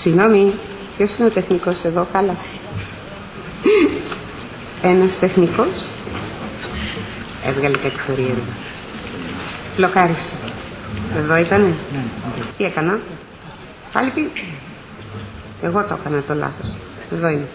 Συγγνώμη, ποιος είναι ο τεχνικός εδώ, κάλασε. Ένας τεχνικός έβγαλε κάτι περίεργο. Λοκάρισε. Εδώ ήτανε; Τι έκανα; Πάλι πει. Εγώ το έκανα το λάθος. Εδώ είναι.